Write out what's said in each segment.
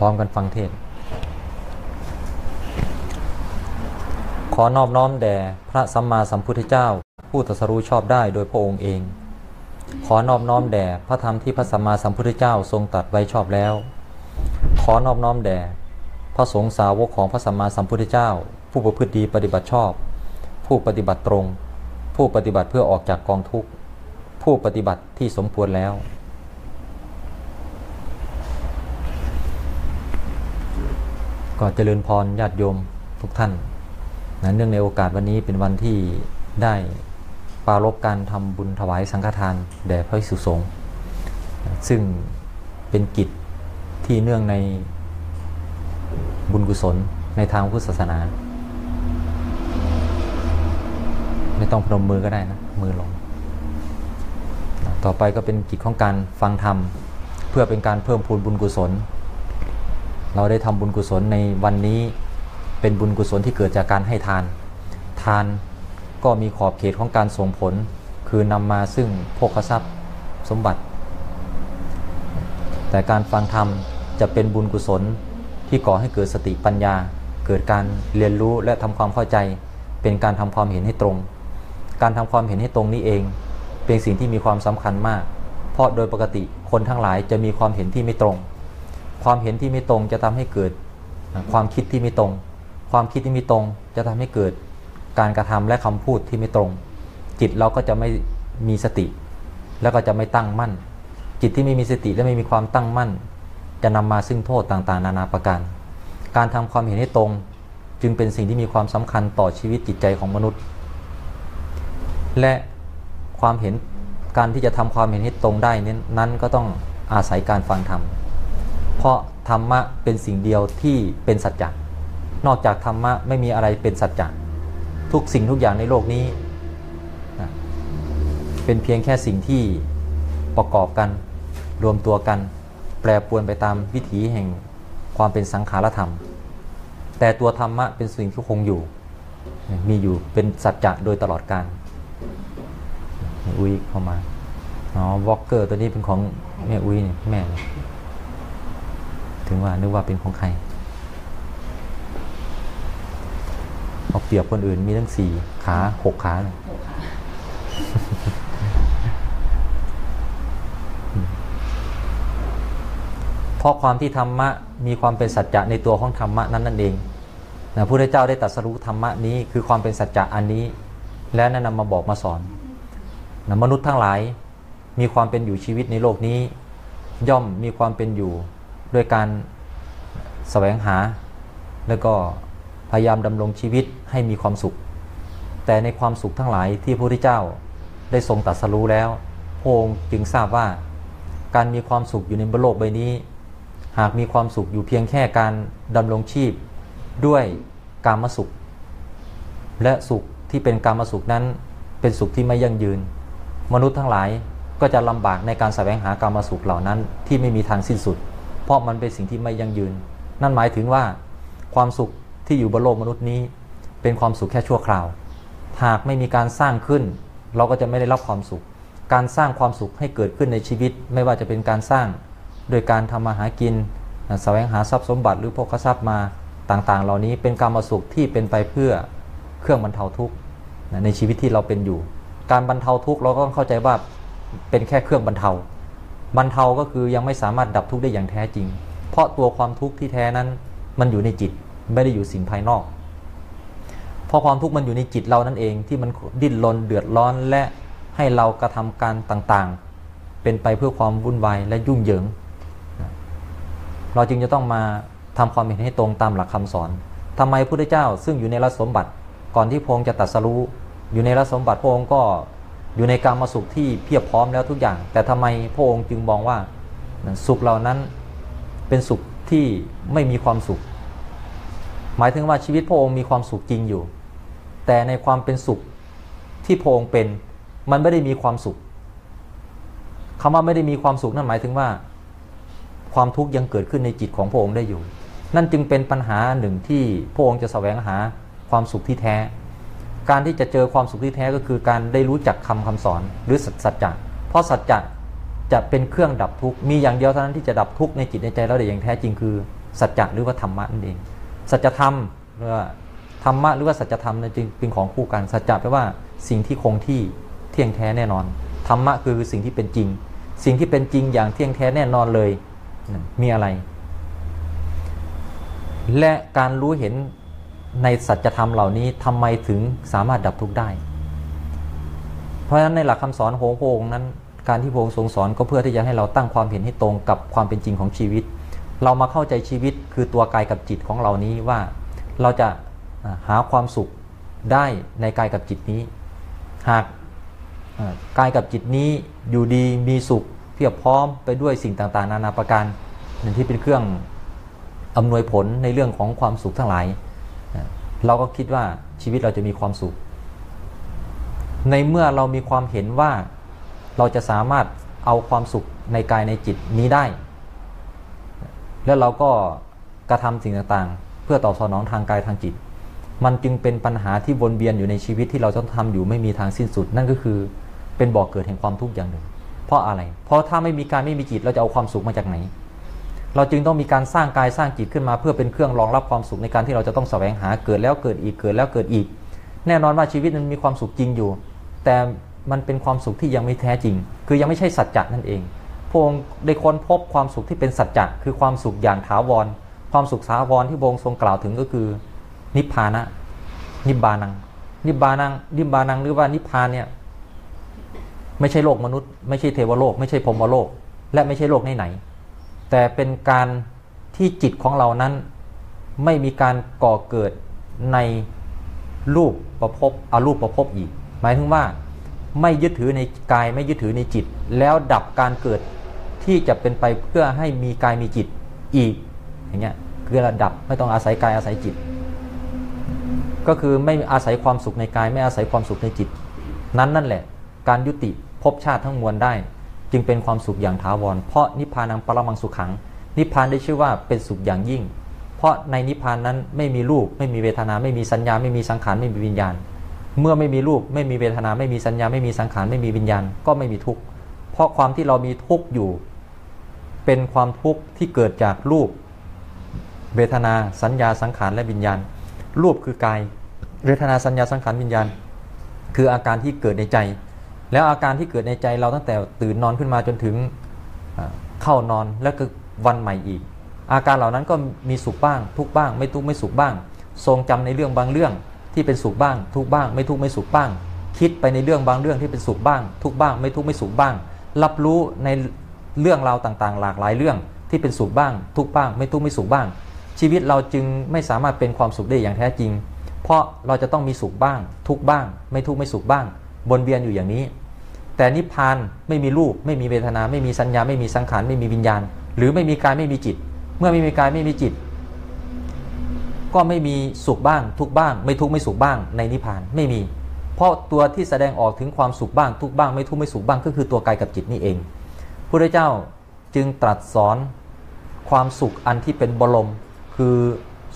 พร้อมกันฟังเทศ ขอนอบน้อมแด่พระสัมมาสัมพุทธเจ้า ผู้ตรัสรู้ชอบได้โดยพระองค์เอง ขอนอบน้อมแด่พระธรรมที่พระสัมมาสัมพุทธเจ้าทรงตรัสไว้ชอบแล้ว ขอนอบน้อมแด่พระสงฆ์สาวกของพระสัมมาสัมพุทธเจ้า ผู้ประพฤติดีปฏิบัติชอบ ผู้ปฏิบัติตรง ผู้ปฏิบัติเพื่อออกจากกองทุกข์ ผู้ปฏิบัติที่สมควรแล้ว ก็เจริญพรญาติโยมทุกท่านนะเนื่องในโอกาสวันนี้เป็นวันที่ได้ปรารบการทำบุญถวายสังฆทานแด่พระภิกษุสงฆ์ซึ่งเป็นกิจที่เนื่องในบุญกุศลในทางพุทธศาสนา ไม่ต้องพนมมือก็ได้นะ มือลง ต่อไปก็เป็นกิจของการฟังธรรม เพื่อเป็นการเพิ่มพูนบุญกุศล เราได้ทำบุญกุศลในวันนี้เป็นบุญกุศลที่เกิดจากการให้ทาน ทานก็มีขอบเขตของการส่งผล คือนำมาซึ่งโภคทรัพย์สมบัติ แต่การฟังธรรมจะเป็นบุญกุศลที่ก่อให้เกิดสติปัญญา เกิดการเรียนรู้และทำความเข้าใจ เป็นการทำความเห็นให้ตรง การทำความเห็นให้ตรงนี้เอง เป็นสิ่งที่มีความสำคัญมาก เพราะโดยปกติคนทั้งหลายจะมีความเห็นที่ไม่ตรง ความเห็นที่ไม่ตรงจะทำให้เกิดความคิดที่ไม่ตรง ความคิดที่ไม่ตรงจะทำให้เกิดการกระทำและคำพูดที่ไม่ตรง จิตเราก็จะไม่มีสติ แล้วก็จะไม่ตั้งมั่น จิตที่ไม่มีสติและไม่มีความตั้งมั่น จะนำมาซึ่งโทษต่างๆ นานาประการ การทำความเห็นให้ตรง จึงเป็นสิ่งที่มีความสำคัญต่อชีวิตจิตใจของมนุษย์ และความเห็นการที่จะทำความเห็นให้ตรงได้นั้นก็ต้องอาศัยการฟังธรรม เพราะธรรมะเป็นสิ่งเดียวที่เป็นสัจจะนอกจากธรรมะไม่มีอะไรเป็นสัจจะทุกสิ่งทุกอย่างในโลกนี้เป็นเพียงแค่สิ่งที่ประกอบกันรวมตัวกัน แปรปรวนไปตามวิถีแห่งความเป็นสังขารธรรม แต่ตัวธรรมะเป็นสิ่งที่คงอยู่ มีอยู่เป็นสัจจะโดยตลอดกาลอุ้ยเข้ามาอ๋อวอลเกอร์ตัวนี้เป็นของแม่อุ้ยเนี่ยแม่ ถึงว่านึกว่าเป็นของใครเอาเปรียบคนอื่นมีทั้งสี่ขาหกขาเลยเพราะความที่ธรรมะมีความเป็นสัจจะในตัวของธรรมะนั้นนั่นเองนะพระพุทธเจ้าได้ตรัสรู้ธรรมะนี้คือความเป็นสัจจะอันนี้ และแนนำมาบอกมาสอนนะมนุษย์ทั้งหลายมีความเป็นอยู่ชีวิตในโลกนี้ ย่อมมีความเป็นอยู่ ด้วยการแสวงหา แล้วก็พยายามดำรงชีวิตให้มีความสุข แต่ในความสุขทั้งหลายที่พระพุทธเจ้าได้ทรงตรัสรู้แล้วพระองค์จึงทราบว่า การมีความสุขอยู่ในบนโลกใบนี้ หากมีความสุขอยู่เพียงแค่การดำรงชีพด้วยกามสุข และสุขที่เป็นกามสุขนั้นเป็นสุขที่ไม่ยั่งยืน มนุษย์ทั้งหลายก็จะลำบากในการแสวงหากามสุขเหล่านั้นที่ไม่มีทางสิ้นสุด ราะมันเป็นสิ่งที่ไม่ยั่งยืน นั่นหมายถึงว่าความสุขที่อยู่บนโลกมนุษย์นี้ เป็นความสุขแค่ชั่วคราว หากไม่มีการสร้างขึ้น เราก็จะไม่ได้รับความสุข การสร้างความสุขให้เกิดขึ้นในชีวิต ไม่ว่าจะเป็นการสร้างโดยการทำมาหากินแสวงหาทรัพย์สมบัติหรือพกทรัพย์มาต่างๆ เหล่านี้เป็นการมาสุขที่เป็นไปเพื่อเครื่องบรรเทาทุกข์ในชีวิตที่เราเป็นอยู่ การบรรเทาทุกข์เราก็ต้องเข้าใจว่าเป็นแค่เครื่องบรรเทา บรรเทาก็คือยังไม่สามารถดับทุกข์ได้อย่างแท้จริง เพราะตัวความทุกข์ที่แท้นั้นมันอยู่ในจิตไม่ได้อยู่สิ่งภายนอก เพราะความทุกข์มันอยู่ในจิตเรานั่นเองที่มันดิ้นรนเดือดร้อนและให้เรากระทำการต่างๆ เป็นไปเพื่อความวุ่นวายและยุ่งเหยิง เราจึงจะต้องมาทำความเห็นให้ตรงตามหลักคำสอนทำไมพระพุทธเจ้าซึ่งอยู่ในรัสมบัติก่อนที่พระองค์จะตัดสรู้อยู่ในรัสมบัติพระองค์ก็ อยู่ในการมาสุขที่เพียบพร้อมแล้วทุกอย่าง แต่ทำไมพระองค์จึงมองว่าสุขเหล่านั้นเป็นสุขที่ไม่มีความสุข หมายถึงว่าชีวิตพระองค์มีความสุขจริงอยู่ แต่ในความเป็นสุขที่พระองค์เป็นมันไม่ได้มีความสุขคำว่าไม่ได้มีความสุขนั่นหมายถึงว่า ความทุกข์ยังเกิดขึ้นในจิตของพระองค์ได้อยู่ นั่นจึงเป็นปัญหาหนึ่งที่พระองค์จะแสวงหาความสุขที่แท้ การที่จะเจอความสุขที่แท้ก็คือการได้รู้จักคำคำสอนหรือสัจจะเพราะสัจจะจะเป็นเครื่องดับทุกข์มีอย่างเดียวเท่านั้นที่จะดับทุกข์ในจิตในใจเราได้อย่างแท้จริงคือสัจจะหรือว่าธรรมะนั่นเอง สัจธรรมหรือว่าธรรมะหรือว่าสัจธรรมนั่นจึงเป็นของคู่กันสัจจะแปลว่าสิ่งที่คงที่เที่ยงแท้แน่นอนธรรมะคือสิ่งที่เป็นจริง สิ่งที่เป็นจริงอย่างเที่ยงแท้แน่นอนเลยมีอะไร และการรู้เห็น ในสัจธรรมเหล่านี้ทำไมถึงสามารถดับทุกข์ได้ เพราะฉะนั้นในหลักคำสอนโหโพงนั้น การที่พระองค์ทรงสอนก็เพื่อที่จะให้เราตั้งความเห็นให้ตรงกับความเป็นจริงของชีวิต เรามาเข้าใจชีวิตคือตัวกายกับจิตของเรานี้ว่าเราจะหาความสุขได้ในกายกับจิตนี้ หากกายกับจิตนี้อยู่ดีมีสุขเพียบพร้อมไปด้วยสิ่งต่างๆ นานาประการนั่นที่เป็นเครื่องอำนวยผลในเรื่องของความสุขทั้งหลาย เราก็คิดว่าชีวิตเราจะมีความสุข ในเมื่อเรามีความเห็นว่าเราจะสามารถเอาความสุขในกายในจิตนี้ได้ แล้วเราก็กระทำสิ่งต่างๆ เพื่อตอบสนองทางกายทางจิต มันจึงเป็นปัญหาที่วนเวียนอยู่ในชีวิตที่เราต้องทำอยู่ไม่มีทางสิ้นสุด นั่นก็คือเป็นบ่อกเกิดแห่งความทุกข์อย่างหนึ่ง เพราะอะไร เพราะถ้าไม่มีกายไม่มีจิตเราจะเอาความสุขมาจากไหน เราจึงต้องมีการสร้างกายสร้างจิตขึ้นมา เพื่อเป็นเครื่องรองรับความสุขในการที่เราจะต้องแสวงหาเกิดแล้วเกิดอีกเกิดแล้วเกิดอีก แน่นอนว่าชีวิตมันมีความสุขจริงอยู่ แต่มันเป็นความสุขที่ยังไม่แท้จริง คือยังไม่ใช่สัจจะนั่นเองพระองค์ได้ค้นพบความสุขที่เป็นสัจจะคือความสุขอย่างถาวร ความสุขถาวรที่พระองค์ทรงกล่าวถึงก็คือ นิพพานะ นิบานัง นิบานัง นิบานังหรือว่านิพพานเนี่ยไม่ใช่โลกมนุษย์ ไม่ใช่เทวโลก ไม่ใช่พรมโลก และไม่ใช่โลกไหนๆ แต่เป็นการที่จิตของเรานั้น ไม่มีการก่อเกิดในรูปประพบอารูปประพบอีก หมายถึงว่าไม่ยึดถือในกายไม่ยึดถือในจิต แล้วดับการเกิดที่จะเป็นไปเพื่อให้มีกายมีจิตอีกอย่างเงี้ยคือระดับไม่ต้องอาศัยกายอาศัยจิต ก็คือไม่อาศัยความสุขในกาย ไม่อาศัยความสุขในจิต นั้นนั่นแหละ การยุติภพชาติทั้งมวลได้ จึงเป็นความสุขอย่างถาวร เพราะนิพพานังปรมังสุขขัง นิพพานได้ชื่อว่าเป็นสุขอย่างยิ่ง เพราะในนิพพานนั้นไม่มีรูป ไม่มีเวทนา ไม่มีสัญญา ไม่มีสังขาร ไม่มีวิญญาณ เมื่อไม่มีรูป ไม่มีเวทนา ไม่มีสัญญา ไม่มีสังขาร ไม่มีวิญญาณ ก็ไม่มีทุกข์ เพราะความที่เรามีทุกข์อยู่ เป็นความทุกข์ที่เกิดจากรูป เวทนา สัญญา สังขาร และวิญญาณ รูปคือกาย เวทนา สัญญา สังขาร วิญญาณ คืออาการที่เกิดในใจ แล้วอาการที่เกิดในใจเราตั้งแต่ตื่นนอนขึ้นมาจนถึงเข้านอนแล้วก็วันใหม่อีก อาการเหล่านั้นก็มีสุขบ้าง ทุกบ้าง ไม่ทุกไม่สุขบ้าง ทรงจำในเรื่องบางเรื่องที่เป็นสุขบ้าง ทุกบ้าง ไม่ทุกไม่สุขบ้าง คิดไปในเรื่องบางเรื่องที่เป็นสุขบ้าง ทุกบ้าง ไม่ทุกไม่สุขบ้าง รับรู้ในเรื่องราวต่างๆ หลากหลายเรื่องที่เป็นสุขบ้าง ทุกบ้าง ไม่ทุกไม่สุขบ้าง ชีวิตเราจึงไม่สามารถเป็นความสุขได้อย่างแท้จริง เพราะเราจะต้องมีสุขบ้าง ทุกบ้าง ไม่ทุกไม่สุขบ้างวนเวียนอยู่อย่างนี้ แต่นิพพานไม่มีรูป ไม่มีเวทนา ไม่มีสัญญา ไม่มีสังขารไม่มีวิญญาณ หรือไม่มีกายไม่มีจิต เมื่อไม่มีกายไม่มีจิต ก็ไม่มีสุขบ้างทุกบ้าง ไม่ทุกไม่สุขบ้างในนิพพานไม่มี เพราะตัวที่แสดงออกถึงความสุขบ้างทุกบ้าง ไม่ทุกไม่สุขบ้างก็คือตัวกายกับจิตนี่เองพระเจ้าจึงตรัสสอนความสุขอันที่เป็นบรมคือ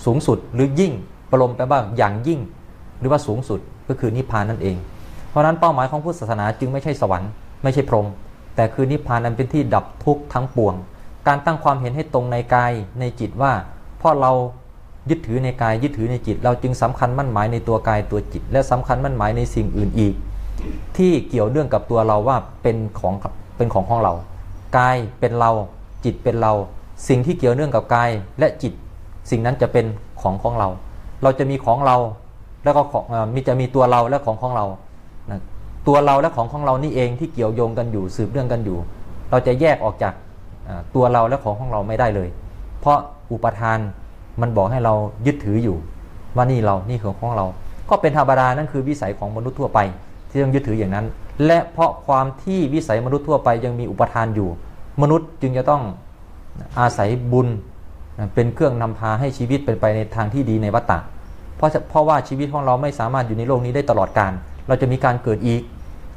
สูงสุดหรือยิ่งบรมแปลว่าอย่างยิ่ง หรือว่าสูงสุดก็คือนิพพานนั่นเอง เพราะนั้นเป้าหมายของพุทธศาสนาจึงไม่ใช่สวรรค์ไม่ใช่พรหมแต่คือนิพพานอันเป็นที่ดับทุกข์ทั้งปวง การตั้งความเห็นให้ตรงในกายในจิตว่าเพราะเรายึดถือในกายยึดถือในจิต เราจึงสำคัญมั่นหมายในตัวกายตัวจิต และสำคัญมั่นหมายในสิ่งอื่นอีก ที่เกี่ยวเนื่องกับตัวเราว่าเป็นของเป็นของของเรา กายเป็นเราจิตเป็นเรา สิ่งที่เกี่ยวเนื่องกับกายและจิต สิ่งนั้นจะเป็นของของเรา เราจะมีของเราแล้วก็ของมีจะมีตัวเราและของของเรา ตัวเราและของของเรานี่เองที่เกี่ยวโยงกันอยู่สืบเรื่องกันอยู่ เราจะแยกออกจากตัวเราและของของเราไม่ได้เลย เพราะอุปทานมันบอกให้เรายึดถืออยู่ ว่านี่เรานี่คือของเรา ก็เป็นธรรมดานั่นคือวิสัยของมนุษย์ทั่วไป ที่ต้องยึดถืออย่างนั้น และเพราะความที่วิสัยมนุษย์ทั่วไปยังมีอุปทานอยู่ มนุษย์จึงจะต้องอาศัยบุญเป็นเครื่องนำพาให้ชีวิตเป็นไปในทางที่ดีในวัฏฏะเพราะเพราะว่าชีวิตของเราไม่สามารถอยู่ในโลกนี้ได้ตลอดกาลเราจะมีการเกิดอีก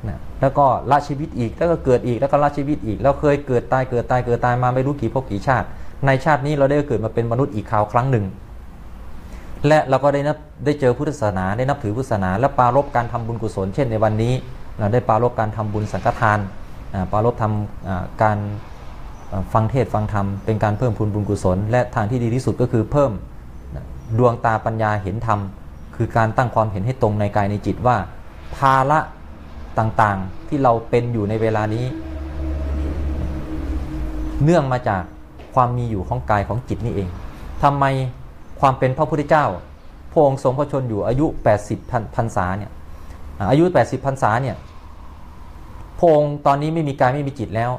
นะแล้วก็ละชีวิตอีกแล้วก็เกิดอีกแล้วก็ละชีวิตอีกเราเคยเกิดตายเกิดตายเกิดตายมาไม่รู้กี่ภพกี่ชาติ ในชาตินี้เราได้เกิดมาเป็นมนุษย์อีกคราวครั้งหนึ่ง และเราก็ได้นับได้เจอพุทธศาสนาได้นับถือพุทธศาสนา และปารบการทำบุญกุศล เช่นในวันนี้ เราได้ปารบการทำบุญสังฆทานปารบทำอ่าการฟังเทศฟังธรรมเป็นการเพิ่มพูนบุญกุศล และทางที่ดีที่สุดก็คือเพิ่มดวงตาปัญญาเห็นธรรมคือการตั้งความเห็นให้ตรงในกายในจิตว่า ภาระ ต่างๆที่เราเป็นอยู่ในเวลานี้ เนื่องมาจากความมีอยู่ของกายของจิตนี่เองทำไมความเป็นพระพุทธเจ้าพระองค์ทรงพระชนอยู่อายุ 80พรรพรรษาเนี่ยอายุ 80พรรษาเนี่ยพระองค์ตอนนี้ไม่มีกายไม่มีจิตแล้ว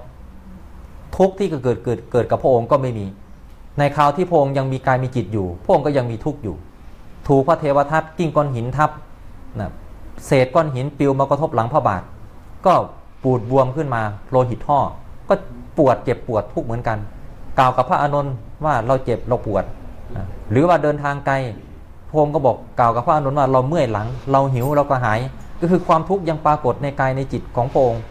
ทุกข์ที่เกิดเกิดเกิดกับพระองค์ก็ไม่มี ในคราวที่พระองค์ยังมีกายมีจิตอยู่พระองค์ก็ยังมีทุกข์อยู่ ถูกพระเทวทัตกิ้งก้อนหินทับนะ เศษก้อนหินปิวมากระทบหลังพระบาท ก็ปูดบวมขึ้นมาโลหิตห่อ ก็ปวดเจ็บปวดทุกข์เหมือนกัน กล่าวกับพระอานนท์ว่าเราเจ็บเราปวด หรือว่าเดินทางไกลพระองค์ก็บอกกล่าวกับพระอานนท์ว่าเราเมื่อยหลัง เราหิวเราก็หาย ก็คือความทุกข์ยังปรากฏในกายในจิตของพระองค์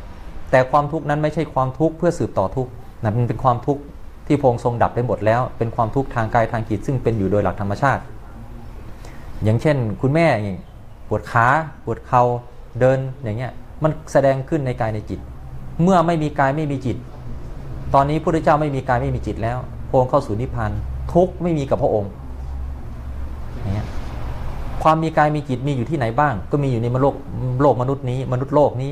แต่ความทุกข์นั้นไม่ใช่ความทุกข์เพื่อสืบต่อทุกข์นะมันเป็นความทุกข์ที่พระองค์ทรงดับได้หมดแล้ว เป็นความทุกข์ทางกายทางจิตซึ่งเป็นอยู่โดยหลักธรรมชาติ อย่างเช่น คุณแม่อย่าง ปวดขาปวดเข่าเดินอย่างเงี้ยมันแสดงขึ้นในกายในจิต เมื่อไม่มีกายไม่มีจิต ตอนนี้พระพุทธเจ้าไม่มีกายไม่มีจิตแล้วพระองค์เข้าสู่นิพพานทุกไม่มีกับพระองค์เงี้ยความมีกายมีจิตมีอยู่ที่ไหนบ้าง ก็มีอยู่ในมโลกโลกมนุษย์นี้ มนุษย์โลกนี้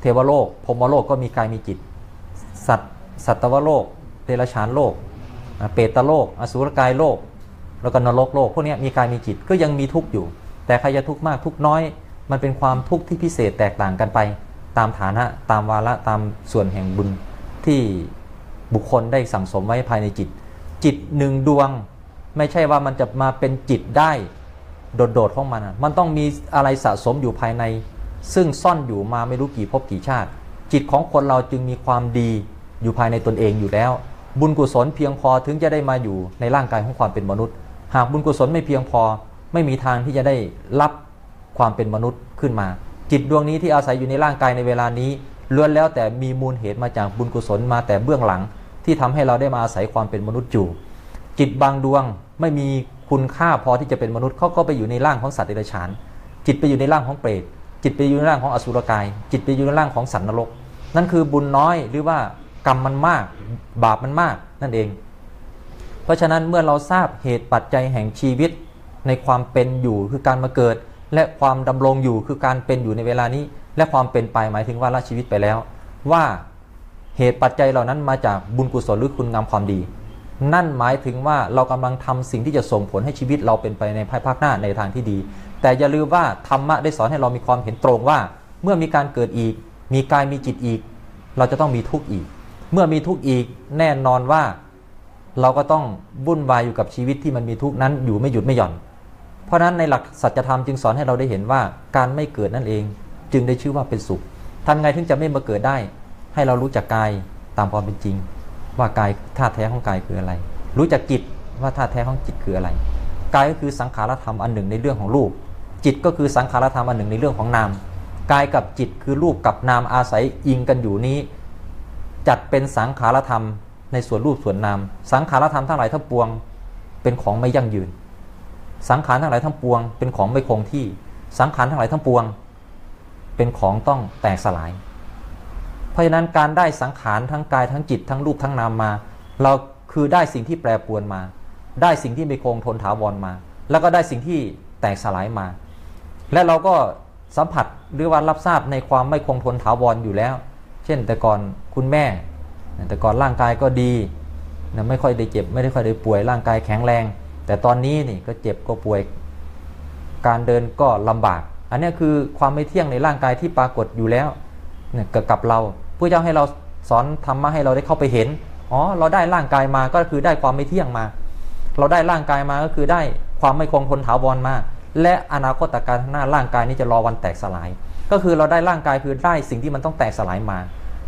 เทวโลกพรมโลกก็มีกายมีจิต สัตสัตวโลกเดรัจฉานโลก เปตโลก อสุรกายโลก แล้วก็นรกโลกพวกนี้มีกายมีจิตก็ยังมีทุกข์อยู่ แต่ใครจะทุกข์มากทุกน้อย มันเป็นความทุกข์ที่พิเศษแตกต่างกันไป ตามฐานะตามวาระตามส่วนแห่งบุญที่บุคคลได้สั่งสมไว้ภายในจิต จิตหนึ่งดวง ไม่ใช่ว่ามันจะมาเป็นจิตได้โดดๆของมัน มันต้องมีอะไรสะสมอยู่ภายใน ซึ่งซ่อนอยู่มาไม่รู้กี่ภพกี่ชาติ จิตของคนเราจึงมีความดีอยู่ภายในตนเองอยู่แล้ว บุญกุศลเพียงพอถึงจะได้มาอยู่ในร่างกายของความเป็นมนุษย์ หากบุญกุศลไม่เพียงพอ ไม่มีทางที่จะได้รับความเป็นมนุษย์ขึ้นมา จิตดวงนี้ที่อาศัยอยู่ในร่างกายในเวลานี้ล้วนแล้วแต่มีมูลเหตุมาจากบุญกุศลมาแต่เบื้องหลัง ที่ทำให้เราได้มาอาศัยความเป็นมนุษย์อยู่ จิตบางดวงไม่มีคุณค่าพอที่จะเป็นมนุษย์เขาก็ไปอยู่ในร่างของสัตว์เดรัจฉาน จิตไปอยู่ในร่างของเปรตจิตไปอยู่ในร่างของอสุรกาย จิตไปอยู่ในร่างของสัตว์นรก นั่นคือบุญน้อยหรือว่ากรรมมันมาก บาปมันมากนั่นเอง เพราะฉะนั้นเมื่อเราทราบเหตุปัจจัยแห่งชีวิต ในความเป็นอยู่คือการมาเกิด และความดำรงอยู่คือการเป็นอยู่ในเวลานี้ และความเป็นไปหมายถึงว่าละชีวิตไปแล้ว ว่าเหตุปัจจัยเหล่านั้นมาจากบุญกุศลหรือคุณงามความดี นั่นหมายถึงว่าเรากำลังทำสิ่งที่จะส่งผลให้ชีวิตเราเป็นไปในภายภาคหน้าในทางที่ดี แต่อย่าลืมว่าธรรมะได้สอนให้เรามีความเห็นตรงว่า เมื่อมีการเกิดอีก มีกายมีจิตอีก เราจะต้องมีทุกข์อีก เมื่อมีทุกข์อีกแน่นอนว่า เราก็ต้องวุ่นวายอยู่กับชีวิตที่มันมีทุกข์นั้นอยู่ไม่หยุดไม่หย่อน เพราะฉะนั้นในหลักสัจธรรมจึงสอนให้เราได้เห็นว่าการไม่เกิดนั่นเอง จึงได้ชื่อว่าเป็นสุขทำไงถึงจะไม่มาเกิดได้ ให้เรารู้จักกายตามความเป็นจริง ว่ากายธาตุแท้ของกายคืออะไร รู้จักจิตว่าธาตุแท้ของจิตคืออะไรกายก็คือสังขารธรรมอันหนึ่งในเรื่องของรูป จิตก็คือสังขารธรรมอันหนึ่งในเรื่องของนามกายกับจิตคือรูปกับนามอาศัยอิงกันอยู่นี้ จัดเป็นสังขารธรรมในส่วนรูปส่วนนาม สังขารธรรมทั้งหลายทั้งปวง เป็นของไม่ยั่งยืน สังขารทั้งหลายทั้งปวง เป็นของไม่คงที่ สังขารทั้งหลายทั้งปวง เป็นของต้องแตกสลาย เพราะฉะนั้นการได้สังขารทั้งกายทั้งจิตทั้งรูปทั้งนามมา เราคือได้สิ่งที่แปรปรวนมา ได้สิ่งที่ไม่คงทนถาวรมา แล้วก็ได้สิ่งที่แตกสลายมา และเราก็สัมผัสหรือว่ารับทราบในความไม่คงทนถาวรอยู่แล้ว เช่น แต่ก่อนคุณแม่ แต่ก่อนร่างกายก็ดี ไม่ค่อยได้เจ็บ ไม่ได้ค่อยได้ป่วยร่างกายแข็งแรง แต่ตอนนี้นี่ก็เจ็บก็ป่วย การเดินก็ลำบาก อันนี้คือความไม่เที่ยงในร่างกายที่ปรากฏอยู่แล้วเนี่ยเกิดกับเราผู้เจ้าให้เราสอนธรรมะให้เราได้เข้าไปเห็นอ๋อเราได้ร่างกายมาก็คือได้ความไม่เที่ยงมา เราได้ร่างกายมาก็คือได้ความไม่คงทนถาวรมา และอนาคตการหน้าร่างกายนี้จะรอวันแตกสลาย ก็คือเราได้ร่างกายคือได้สิ่งที่มันต้องแตกสลายมา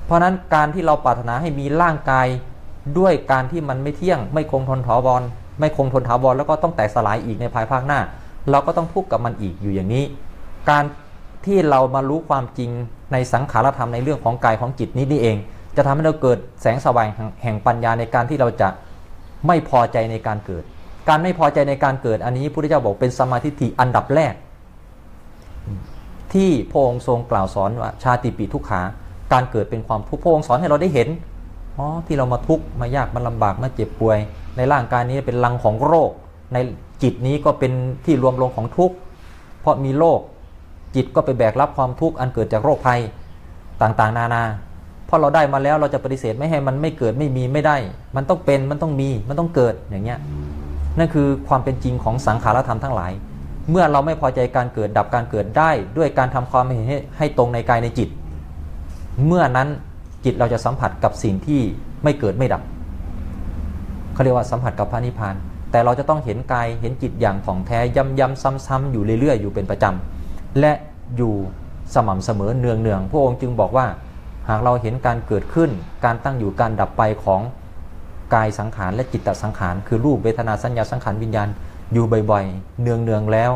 เพราะฉะนั้นการที่เราปรารถนาให้มีร่างกายด้วยการที่มันไม่เที่ยง ไม่คงทนถาวร ไม่คงทนถาวรแล้วก็ต้องแตกสลายอีกในภายภาคหน้า เราก็ต้องทุกข์กับมันอีกอยู่อย่างนี้ การที่เรามารู้ความจริงในสังขารธรรมในเรื่องของกายของจิตนี้นี่เอง จะทำให้เราเกิดแสงสว่างแห่งปัญญาในการที่เราจะไม่พอใจในการเกิด การไม่พอใจในการเกิดอันนี้พระพุทธเจ้าบอกเป็นสมาธิฏฐิอันดับแรก ที่พระองค์ทรงกล่าวสอนว่าชาติปีทุกขา การเกิดเป็นความทุกข์พระองค์สอนให้เราได้เห็นอ๋อที่เรามาทุกข์มายากมาลำบากมาเจ็บป่วย ในร่างกายนี้เป็นลังของโรค ในจิตนี้ก็เป็นที่รวมลงของทุกข์เพราะมีโรคจิตก็ไปแบกรับความทุกข์อันเกิดจากโรคภัยต่างๆ นานาเพราะเราได้มาแล้วเราจะปฏิเสธไม่ให้มันไม่เกิดไม่มีไม่ได้ มันต้องเป็นมันต้องมีมันต้องเกิดอย่างเงี้ยนั่นคือความเป็นจริงของสังขารธรรมทั้งหลาย เมื่อเราไม่พอใจการเกิดดับการเกิดได้ ด้วยการทำความเห็นให้ให้ตรงในกายในจิต เมื่อนั้นจิตเราจะสัมผัสกับสิ่งที่ไม่เกิดไม่ดับ เขาเรียกว่าสัมผัสกับพระนิพพาน แต่เราจะต้องเห็นกายเห็นจิตอย่างถ่องแท้ย้ำๆซ้ำๆอยู่เรื่อยๆอยู่เป็นประจำและอยู่สม่ำเสมอเนืองๆพระองค์จึงบอกว่า หากเราเห็นการเกิดขึ้น การตั้งอยู่การดับไปของกายสังขารและจิตตสังขาร คือรูปเวทนาสัญญาสังขารวิญญาณอยู่บ่อยๆ เนืองๆแล้ว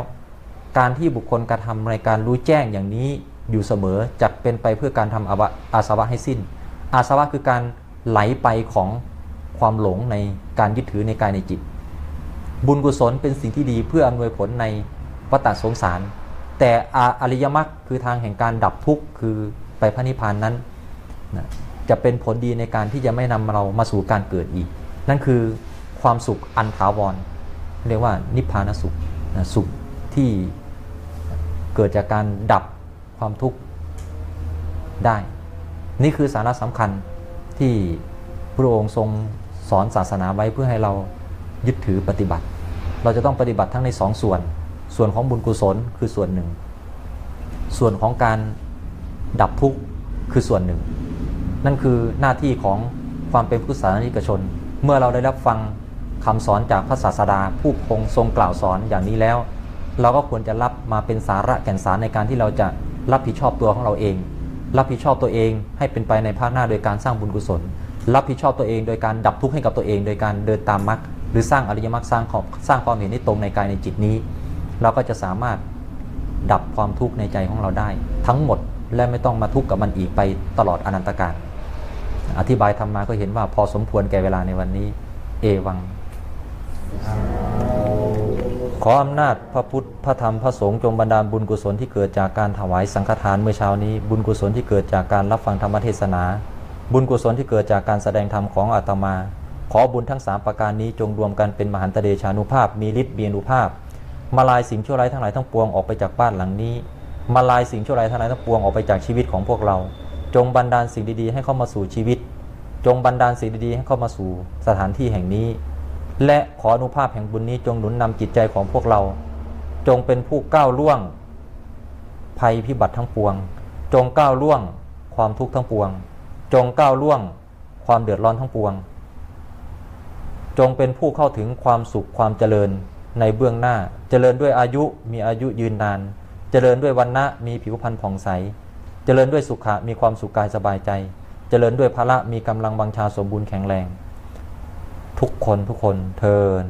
การที่บุคคลกระทำในการรู้แจ้งอย่างนี้อยู่เสมอจะเป็นไปเพื่อการทำอาวะอาสวะให้สิ้น อาสวะคือการไหลไปของ ความหลงในการยึดถือในกายในจิต บุญกุศลเป็นสิ่งที่ดีเพื่ออำนวยผลในวัฏสงสาร แต่ออริยมรรคคือทางแห่งการดับทุกข์คือไปพระนิพพานนั้นนะจะเป็นผลดีในการที่จะไม่นำเรามาสู่การเกิดอีก นั่นคือความสุขอันถาวร เรียกว่านิพพานสุขนะสุขที่เกิดจากการดับความทุกข์ได้ นี่คือสาระสำคัญที่พระองค์ทรง สอนศาสนาไว้เพื่อให้เรายึดถือปฏิบัติ เราจะต้องปฏิบัติทั้งในสองส่วน ส่วนของบุญกุศลคือส่วนหนึ่ง ส่วนของการดับทุกข์คือส่วนหนึ่ง นั่นคือหน้าที่ของความเป็นพุทธศาสนิกชน เมื่อเราได้รับฟังคำสอนจากพระศาสดาผู้คงทรงกล่าวสอนอย่างนี้แล้ว เราก็ควรจะรับมาเป็นสาระแก่นสารในการที่เราจะรับผิดชอบตัวของเราเอง รับผิดชอบตัวเองให้เป็นไปในภาคหน้าโดยการสร้างบุญกุศล รับผิดชอบตัวเองโดยการดับทุกข์ให้กับตัวเอง โดยการเดินตามมรรคหรือสร้างอริยมรรคสร้างของสร้างความเห็นที่ตรงในกายในจิตนี้ เราก็จะสามารถดับความทุกข์ในใจของเราได้ ทั้งหมดและไม่ต้องมาทุกข์กับมันอีกไปตลอดอนันตกาลอธิบายธรรมาก็เห็นว่าพอสมควรแก่เวลาในวันนี้ เอวัง ขออำนาจพระพุทธพระธรรมพระสงฆ์จงบันดาลบุญกุศลที่เกิดจากการถวายสังฆทานเมื่อเช้านี้ บุญกุศลที่เกิดจากการรับฟังธรรมเทศนา บุญกุศลที่เกิดจากการแสดงธรรมของอาตมา ขอบุญทั้งสามประการนี้จงรวมกันเป็นมหันตเดชานุภาพ มีฤทธิ์มีอนุภาพ มาลายสิ่งชั่วร้ายทั้งหลายทั้งปวงออกไปจากบ้านหลังนี้ มาลายสิ่งชั่วร้ายทั้งหลายทั้งปวงออกไปจากชีวิตของพวกเรา จงบันดาลสิ่งดีๆ ให้เข้ามาสู่ชีวิต จงบันดาลสิ่งดีๆ ให้เข้ามาสู่สถานที่แห่งนี้ และขออนุภาพแห่งบุญนี้จงหนุนนำจิตใจของพวกเรา จงเป็นผู้ก้าวล่วง ภัยพิบัติทั้งปวง จงก้าวล่วงความทุกข์ทั้งปวง จงก้าวล่วงความเดือดร้อนทั้งปวง จงเป็นผู้เข้าถึงความสุขความเจริญในเบื้องหน้า เจริญด้วยอายุมีอายุยืนนาน เจริญด้วยวันนะมีผิวพรรณผ่องใส เจริญด้วยสุขะมีความสุขกายสบายใจ เจริญด้วยพละมีกำลังบังชาสมบูรณ์แข็งแรง ทุกคนทุกคนเทิน